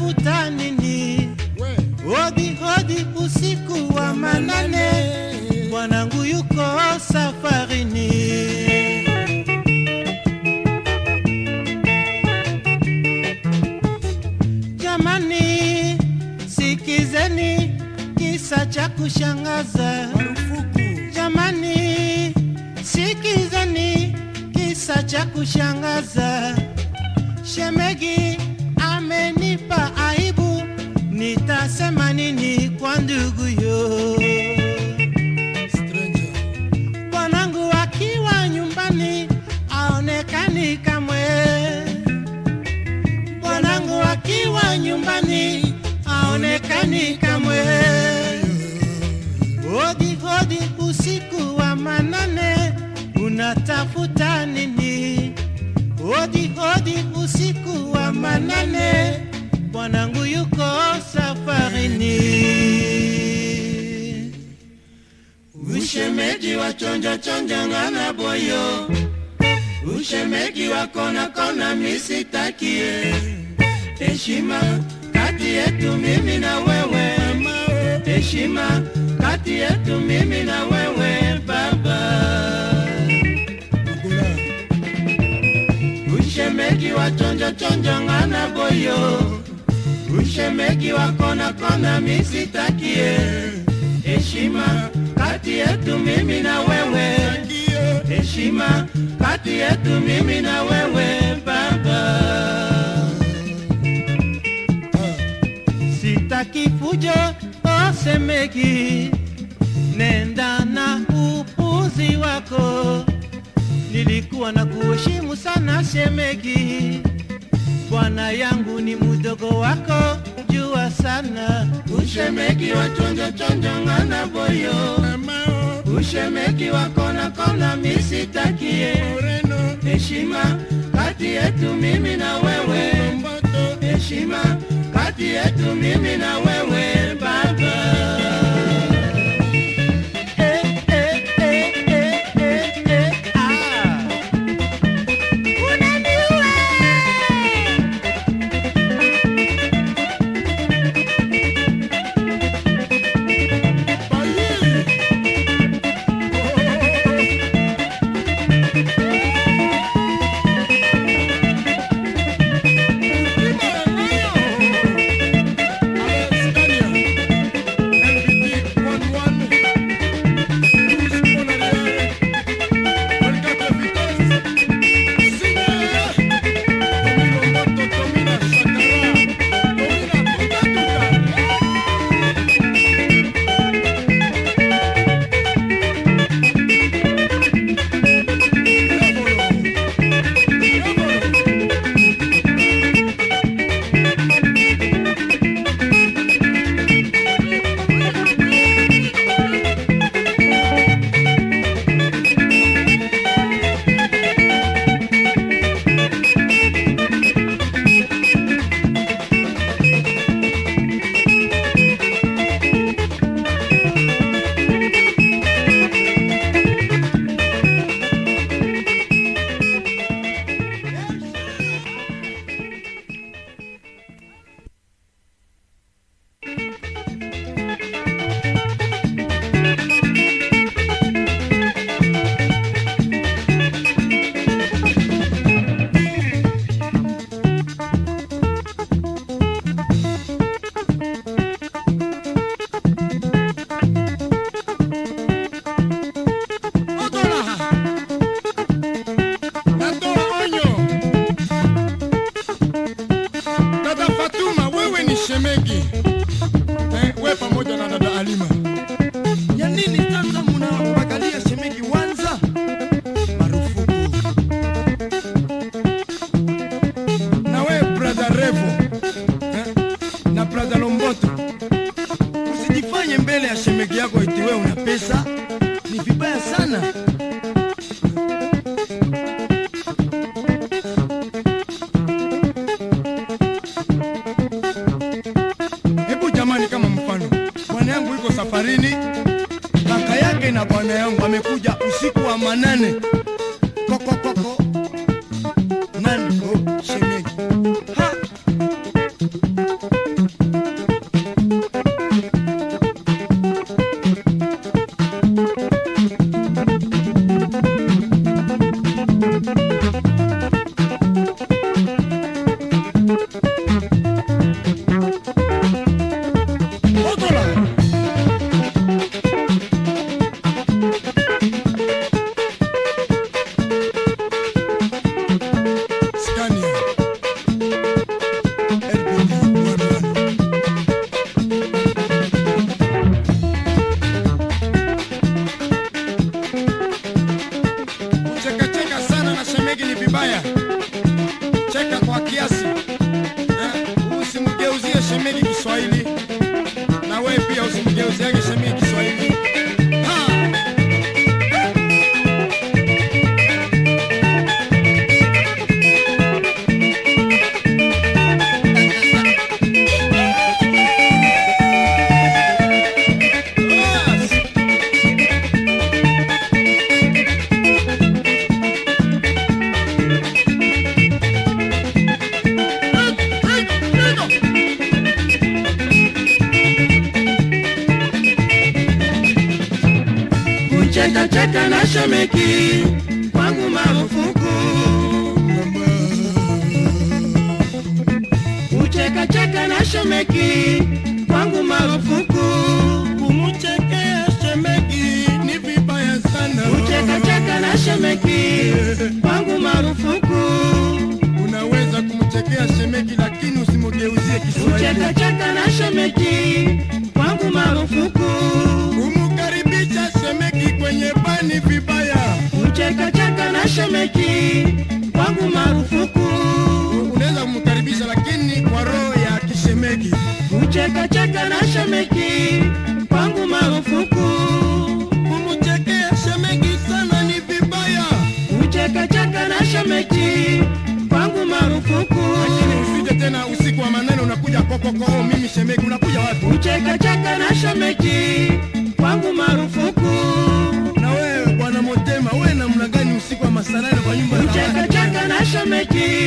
Unatafuta nini? Hodi hodi usiku wa manane, bwanangu yuko safarini. Jamani, sikizeni kisa cha kushangaza. Jamani, sikizeni kisa cha kushangaza. Shemegi unatafuta nini? Hodi hodi usiku wa manane, bwanangu yuko safarini. Ushemeji wa chonja chonja ngana boyo, ushemeji wa kona kona misitakie. Heshima kati yetu mimi na wewe, heshima kati yetu mimi na wewe wa chonjo chonjo ngana boyo, ushemeki wako na kona misitakie. Heshima kati yetu mimi na wewe, heshima kati yetu mimi na wewe Nilikuwa na kuheshimu sana shemeji. bwana yangu ni mdogo wako, jua sana. Ushemeki wa tonjo ngana boyo, Ushemeki ushemegi wa kona kona misitakie. Heshima kati yetu mimi na wewe. Heshima kati yetu mimi na wewe Mulima. Ya nini sasa mnawagalia shemeji Wanza? Marufuku. Na we brother Revo eh? na brother Lomboto, usijifanye mbele ya shemeji yako eti wewe una pesa, ni vibaya sana. Usiku wa manane, koko koko, nani? Oh, shemegi ha! Otola. Cheka na shemeki kwangu marufuku kucheka cheka na shemeki kwangu marufuku Kumuchekea shemeki ni vibaya sana. kucheka cheka na shemeki kwangu marufuku Unaweza kumchekea shemeki lakini usimgeuzie Kiswahili. kucheka cheka na shemeki kwangu marufuku bani vibaya. kucheka cheka na shemeki kwangu marufuku Unaweza kumkaribisha lakini kwa roho ya kishemeki. kucheka cheka na shemeki kwangu marufuku Kumchekea shemeki sana ni vibaya. kucheka cheka na shemeki kwangu marufuku Lakini usije tena usiku wa maneno unakuja kokoko, mimi shemeki unakuja wapi? kucheka cheka na shemeki kwangu marufuku Na wewe bwana